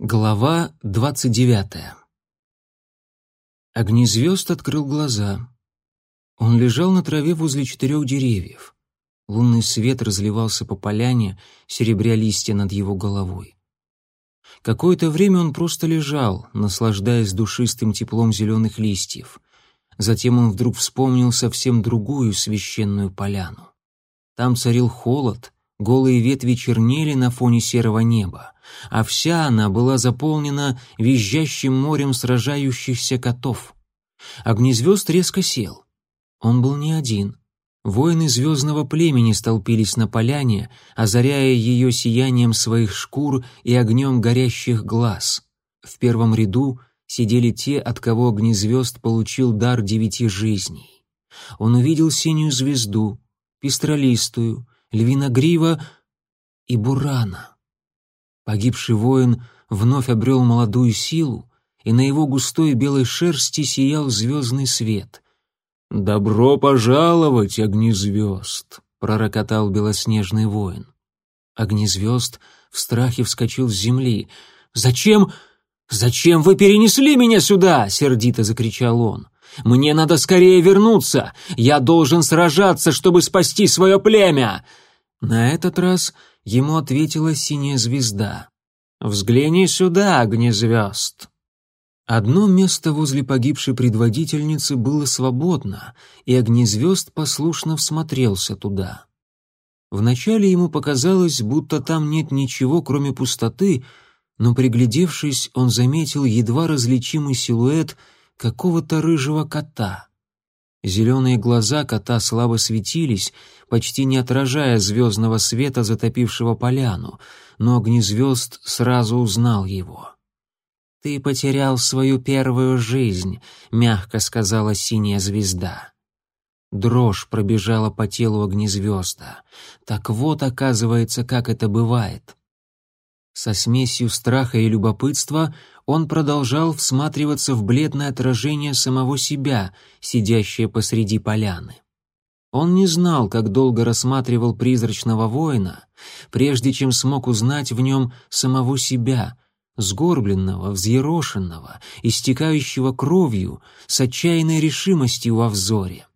Глава двадцать девятая. Огни открыл глаза. Он лежал на траве возле четырех деревьев. Лунный свет разливался по поляне, серебря листья над его головой. Какое-то время он просто лежал, наслаждаясь душистым теплом зеленых листьев. Затем он вдруг вспомнил совсем другую священную поляну. Там царил холод, Голые ветви чернели на фоне серого неба, а вся она была заполнена визжащим морем сражающихся котов. Огнезвезд резко сел. Он был не один. Воины звездного племени столпились на поляне, озаряя ее сиянием своих шкур и огнем горящих глаз. В первом ряду сидели те, от кого огнезвезд получил дар девяти жизней. Он увидел синюю звезду, пестролистую, львиногрива и бурана. Погибший воин вновь обрел молодую силу, и на его густой белой шерсти сиял звездный свет. «Добро пожаловать, огнезвезд!» — пророкотал белоснежный воин. Огнезвезд в страхе вскочил с земли. «Зачем? Зачем вы перенесли меня сюда?» — сердито закричал он. «Мне надо скорее вернуться! Я должен сражаться, чтобы спасти свое племя!» На этот раз ему ответила синяя звезда. «Взгляни сюда, огнезвезд!» Одно место возле погибшей предводительницы было свободно, и огнезвезд послушно всмотрелся туда. Вначале ему показалось, будто там нет ничего, кроме пустоты, но, приглядевшись, он заметил едва различимый силуэт какого-то рыжего кота — Зеленые глаза кота слабо светились, почти не отражая звездного света, затопившего поляну, но огнезвезд сразу узнал его. «Ты потерял свою первую жизнь», — мягко сказала синяя звезда. Дрожь пробежала по телу огнезвезда. Так вот, оказывается, как это бывает. Со смесью страха и любопытства он продолжал всматриваться в бледное отражение самого себя, сидящее посреди поляны. Он не знал, как долго рассматривал призрачного воина, прежде чем смог узнать в нем самого себя, сгорбленного, взъерошенного, истекающего кровью, с отчаянной решимостью во взоре.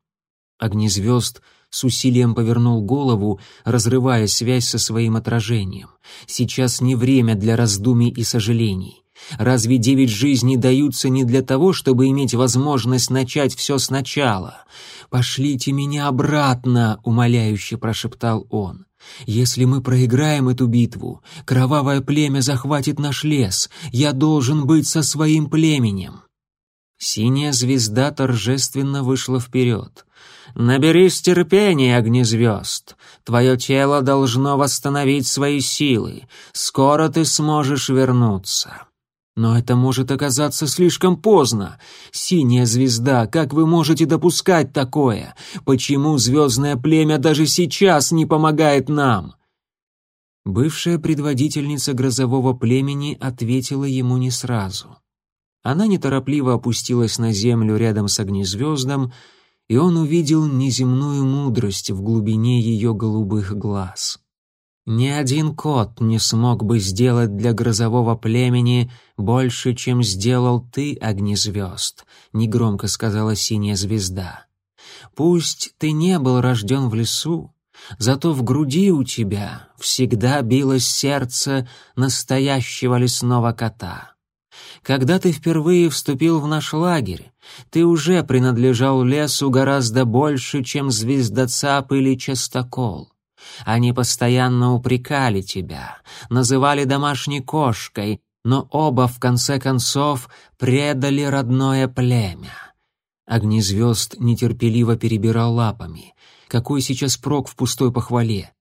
Огнезвезд — с усилием повернул голову, разрывая связь со своим отражением. Сейчас не время для раздумий и сожалений. Разве девять жизней даются не для того, чтобы иметь возможность начать все сначала? Пошлите меня обратно, умоляюще прошептал он. Если мы проиграем эту битву, кровавое племя захватит наш лес. Я должен быть со своим племенем. Синяя звезда торжественно вышла вперед. «Наберись терпения, огнезвезд. Твое тело должно восстановить свои силы. Скоро ты сможешь вернуться». Но это может оказаться слишком поздно. Синяя звезда, как вы можете допускать такое? Почему звездное племя даже сейчас не помогает нам?» Бывшая предводительница грозового племени ответила ему не сразу. Она неторопливо опустилась на землю рядом с огнезвездом, и он увидел неземную мудрость в глубине ее голубых глаз. Ни один кот не смог бы сделать для грозового племени больше, чем сделал ты, огнезвезд», — негромко сказала синяя звезда. «Пусть ты не был рожден в лесу, зато в груди у тебя всегда билось сердце настоящего лесного кота. Когда ты впервые вступил в наш лагерь, ты уже принадлежал лесу гораздо больше, чем звездоцап или частокол». Они постоянно упрекали тебя, называли домашней кошкой, но оба, в конце концов, предали родное племя. Огнезвезд нетерпеливо перебирал лапами. Какой сейчас прок в пустой похвале?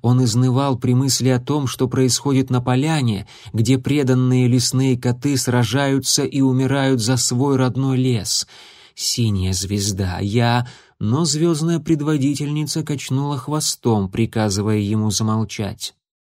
Он изнывал при мысли о том, что происходит на поляне, где преданные лесные коты сражаются и умирают за свой родной лес. «Синяя звезда, я...» но звездная предводительница качнула хвостом, приказывая ему замолчать.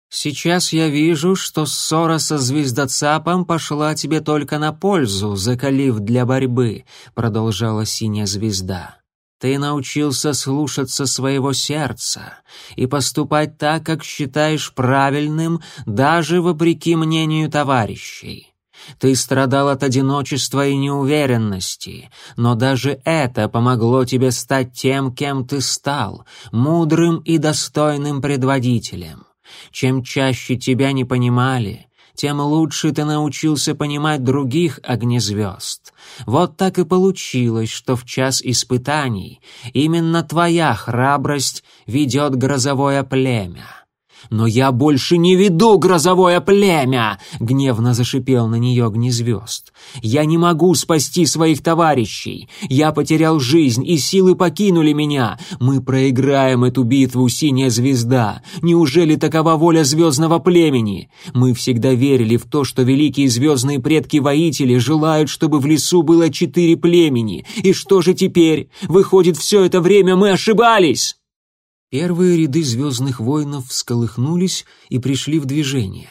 «Сейчас я вижу, что ссора со звездоцапом пошла тебе только на пользу, закалив для борьбы», — продолжала синяя звезда. «Ты научился слушаться своего сердца и поступать так, как считаешь правильным, даже вопреки мнению товарищей». Ты страдал от одиночества и неуверенности, но даже это помогло тебе стать тем, кем ты стал, мудрым и достойным предводителем. Чем чаще тебя не понимали, тем лучше ты научился понимать других огнезвезд. Вот так и получилось, что в час испытаний именно твоя храбрость ведет грозовое племя» но я больше не веду грозовое племя!» — гневно зашипел на нее гнезвезд. «Я не могу спасти своих товарищей! Я потерял жизнь, и силы покинули меня! Мы проиграем эту битву, синяя звезда! Неужели такова воля звездного племени? Мы всегда верили в то, что великие звездные предки-воители желают, чтобы в лесу было четыре племени. И что же теперь? Выходит, все это время мы ошибались!» Первые ряды звездных воинов всколыхнулись и пришли в движение.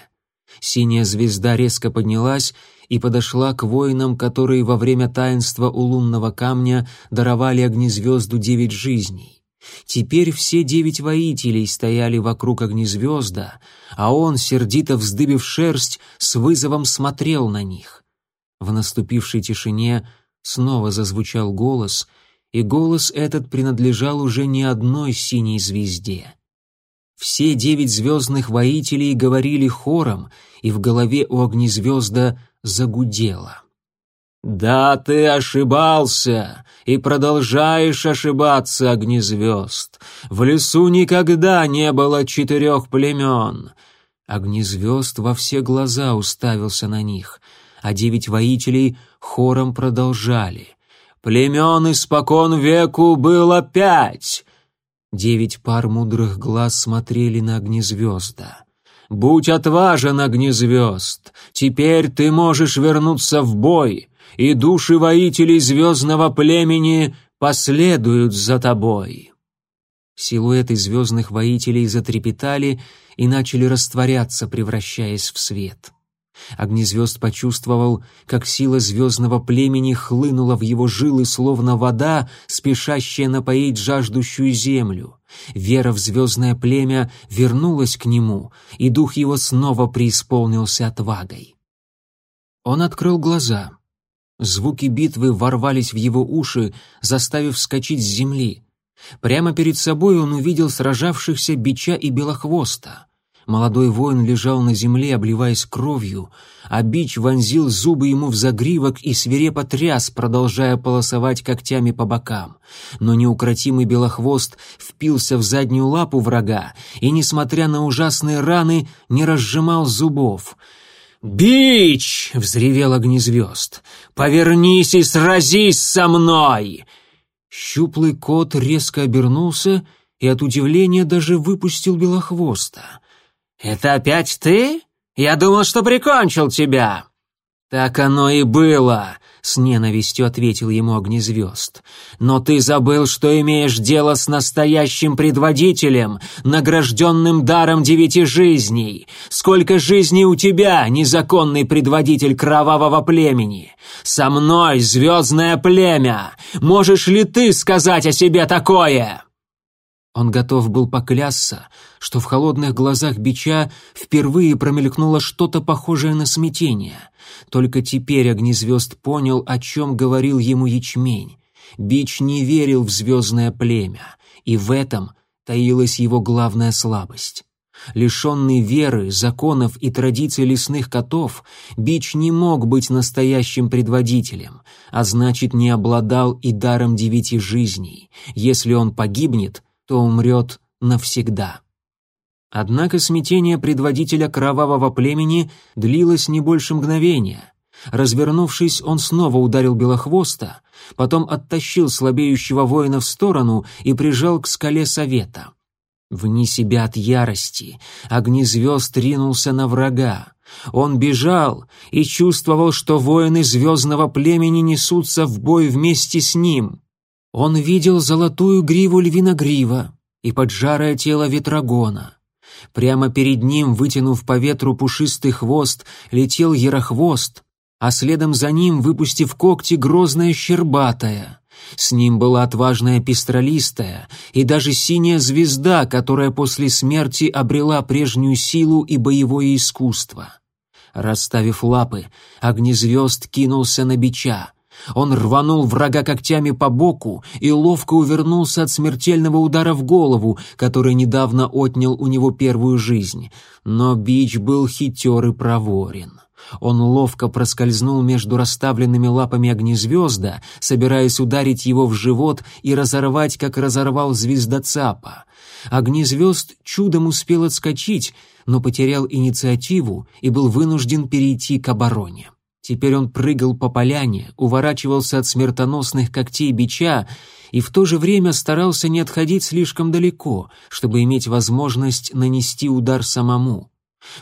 Синяя звезда резко поднялась и подошла к воинам, которые во время таинства у лунного камня даровали огнезвезду девять жизней. Теперь все девять воителей стояли вокруг огнезвезда, а он, сердито вздыбив шерсть, с вызовом смотрел на них. В наступившей тишине снова зазвучал голос — и голос этот принадлежал уже не одной синей звезде. Все девять звездных воителей говорили хором, и в голове у огнезвезда загудело. «Да, ты ошибался и продолжаешь ошибаться, огнезвезд. В лесу никогда не было четырех племен». Огнезвезд во все глаза уставился на них, а девять воителей хором продолжали племен испокон веку было пять!» Девять пар мудрых глаз смотрели на огнезвезда. «Будь отважен, огнезвезд! Теперь ты можешь вернуться в бой, и души воителей звездного племени последуют за тобой!» Силуэты звездных воителей затрепетали и начали растворяться, превращаясь в свет. Огнезвезд почувствовал, как сила звездного племени хлынула в его жилы, словно вода, спешащая напоить жаждущую землю. Вера в звездное племя вернулась к нему, и дух его снова преисполнился отвагой. Он открыл глаза. Звуки битвы ворвались в его уши, заставив вскочить с земли. Прямо перед собой он увидел сражавшихся бича и белохвоста — Молодой воин лежал на земле, обливаясь кровью, а бич вонзил зубы ему в загривок и свирепо тряс, продолжая полосовать когтями по бокам. Но неукротимый белохвост впился в заднюю лапу врага и, несмотря на ужасные раны, не разжимал зубов. «Бич!» — взревел огнезвезд. «Повернись и сразись со мной!» Щуплый кот резко обернулся и от удивления даже выпустил белохвоста. «Это опять ты? Я думал, что прикончил тебя!» «Так оно и было!» — с ненавистью ответил ему Огнезвезд. «Но ты забыл, что имеешь дело с настоящим предводителем, награжденным даром девяти жизней. Сколько жизней у тебя, незаконный предводитель кровавого племени? Со мной, звездное племя! Можешь ли ты сказать о себе такое?» Он готов был поклясться, что в холодных глазах бича впервые промелькнуло что-то похожее на смятение. Только теперь огнезвезд понял, о чем говорил ему ячмень. Бич не верил в звездное племя, и в этом таилась его главная слабость. Лишенный веры, законов и традиций лесных котов, Бич не мог быть настоящим предводителем, а значит, не обладал и даром девяти жизней. Если он погибнет — кто умрет навсегда. Однако смятение предводителя кровавого племени длилось не больше мгновения. Развернувшись, он снова ударил Белохвоста, потом оттащил слабеющего воина в сторону и прижал к скале совета. Вне себя от ярости огни звезд ринулся на врага. Он бежал и чувствовал, что воины звездного племени несутся в бой вместе с ним. Он видел золотую гриву львиногрива и поджарое тело ветрогона. Прямо перед ним, вытянув по ветру пушистый хвост, летел ярохвост, а следом за ним, выпустив когти, грозная щербатая. С ним была отважная пестролистая и даже синяя звезда, которая после смерти обрела прежнюю силу и боевое искусство. Расставив лапы, огнезвезд кинулся на бича — он рванул врага когтями по боку и ловко увернулся от смертельного удара в голову, который недавно отнял у него первую жизнь. Но Бич был хитер и проворен. Он ловко проскользнул между расставленными лапами огнезвезда, собираясь ударить его в живот и разорвать, как разорвал звездоцапа. Огнезвезд чудом успел отскочить, но потерял инициативу и был вынужден перейти к обороне. Теперь он прыгал по поляне, уворачивался от смертоносных когтей бича и в то же время старался не отходить слишком далеко, чтобы иметь возможность нанести удар самому.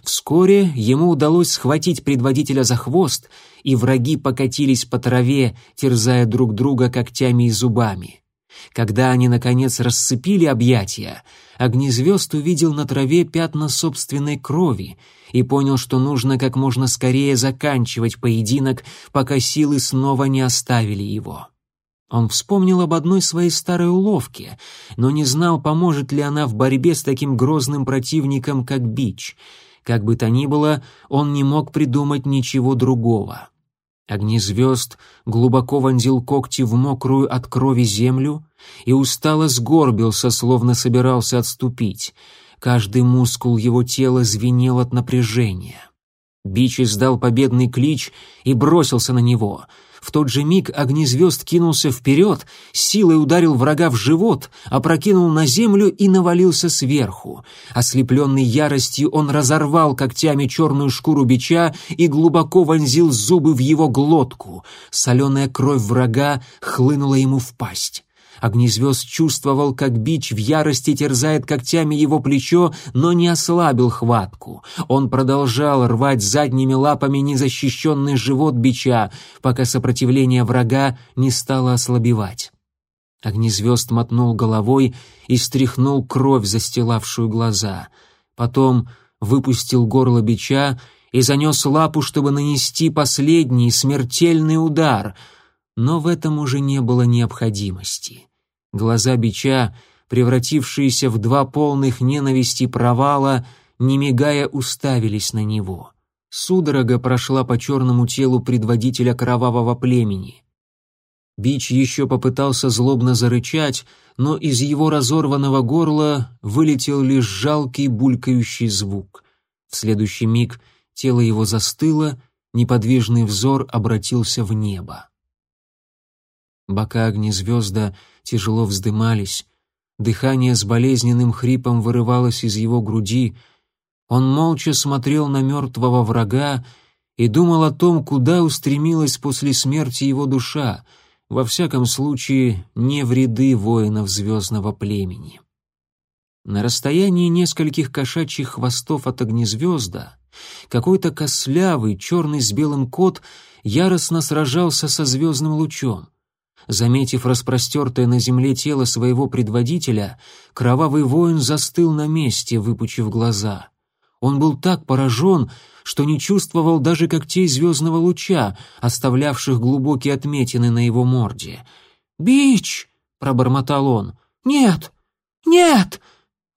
Вскоре ему удалось схватить предводителя за хвост, и враги покатились по траве, терзая друг друга когтями и зубами. Когда они, наконец, расцепили объятия, Огнезвезд увидел на траве пятна собственной крови и понял, что нужно как можно скорее заканчивать поединок, пока силы снова не оставили его. Он вспомнил об одной своей старой уловке, но не знал, поможет ли она в борьбе с таким грозным противником, как Бич. Как бы то ни было, он не мог придумать ничего другого. — Огни звезд глубоко вонзил когти в мокрую от крови землю и устало сгорбился, словно собирался отступить. Каждый мускул его тела звенел от напряжения. Бич издал победный клич и бросился на него — в тот же миг огнезвезд кинулся вперед, силой ударил врага в живот, опрокинул на землю и навалился сверху. Ослепленный яростью он разорвал когтями черную шкуру бича и глубоко вонзил зубы в его глотку. Соленая кровь врага хлынула ему в пасть. Огнезвезд чувствовал, как бич в ярости терзает когтями его плечо, но не ослабил хватку. Он продолжал рвать задними лапами незащищенный живот бича, пока сопротивление врага не стало ослабевать. Огнезвезд мотнул головой и стряхнул кровь, застилавшую глаза. Потом выпустил горло бича и занес лапу, чтобы нанести последний смертельный удар, но в этом уже не было необходимости. Глаза бича, превратившиеся в два полных ненависти провала, не мигая уставились на него. Судорога прошла по черному телу предводителя кровавого племени. Бич еще попытался злобно зарычать, но из его разорванного горла вылетел лишь жалкий булькающий звук. В следующий миг тело его застыло, неподвижный взор обратился в небо. Бока огнезвезда тяжело вздымались. Дыхание с болезненным хрипом вырывалось из его груди. Он молча смотрел на мертвого врага и думал о том, куда устремилась после смерти его душа, во всяком случае не в ряды воинов звездного племени. На расстоянии нескольких кошачьих хвостов от огнезвезда какой-то кослявый, черный с белым кот яростно сражался со звездным лучом. Заметив распростертое на земле тело своего предводителя, кровавый воин застыл на месте, выпучив глаза. Он был так поражен, что не чувствовал даже когтей звездного луча, оставлявших глубокие отметины на его морде. «Бич!» — пробормотал он. «Нет! Нет!»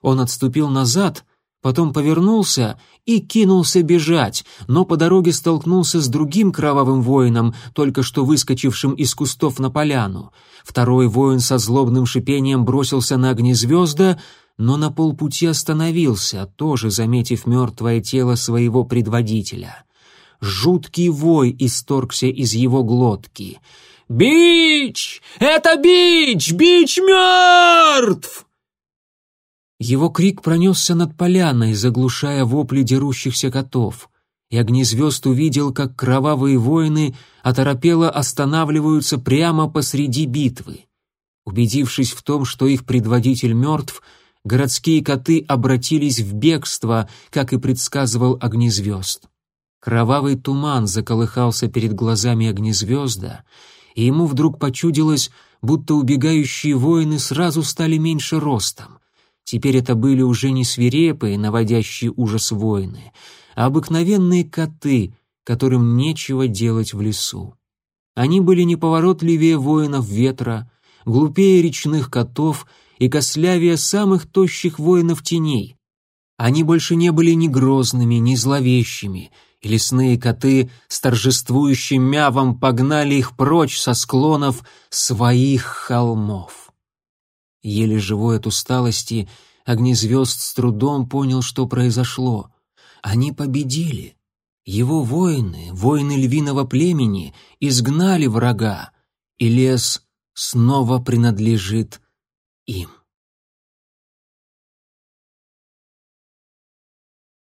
Он отступил назад, Потом повернулся и кинулся бежать, но по дороге столкнулся с другим кровавым воином, только что выскочившим из кустов на поляну. Второй воин со злобным шипением бросился на огнезвезда, но на полпути остановился, тоже заметив мертвое тело своего предводителя. Жуткий вой исторгся из его глотки. «Бич! Это бич! Бич мертв!» Его крик пронесся над поляной, заглушая вопли дерущихся котов. И огнезвезд увидел, как кровавые воины оторопело останавливаются прямо посреди битвы. Убедившись в том, что их предводитель мертв, городские коты обратились в бегство, как и предсказывал огнезвезд. Кровавый туман заколыхался перед глазами огнезвезда, и ему вдруг почудилось, будто убегающие воины сразу стали меньше ростом. Теперь это были уже не свирепые, наводящие ужас воины, а обыкновенные коты, которым нечего делать в лесу. Они были неповоротливее воинов ветра, глупее речных котов и кослявее самых тощих воинов теней. Они больше не были ни грозными, ни зловещими, и лесные коты с торжествующим мявом погнали их прочь со склонов своих холмов. Еле живой от усталости, Огнезвезд с трудом понял, что произошло. Они победили. Его воины, воины львиного племени, изгнали врага, и лес снова принадлежит им.